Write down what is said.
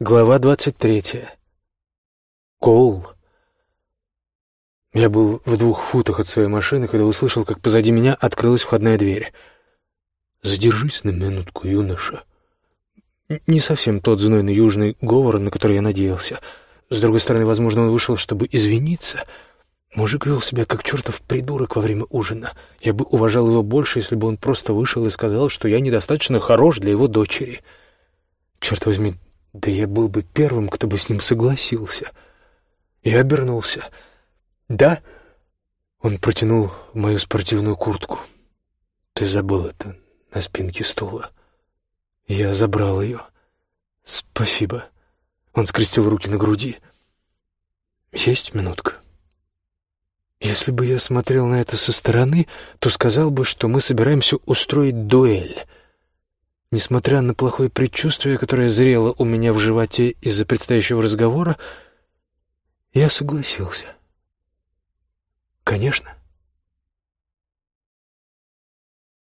Глава двадцать третья. Коул. Я был в двух футах от своей машины, когда услышал, как позади меня открылась входная дверь. «Задержись на минутку, юноша». Не совсем тот знойный южный говор, на который я надеялся. С другой стороны, возможно, он вышел, чтобы извиниться. Мужик вел себя как чертов придурок во время ужина. Я бы уважал его больше, если бы он просто вышел и сказал, что я недостаточно хорош для его дочери. Черт возьми, да я был бы первым, кто бы с ним согласился. Я обернулся. «Да?» Он протянул мою спортивную куртку. «Ты забыл это на спинке стула». Я забрал ее. «Спасибо». Он скрестил руки на груди. «Есть минутка?» Если бы я смотрел на это со стороны, то сказал бы, что мы собираемся устроить дуэль — Несмотря на плохое предчувствие, которое зрело у меня в животе из-за предстоящего разговора, я согласился. Конечно.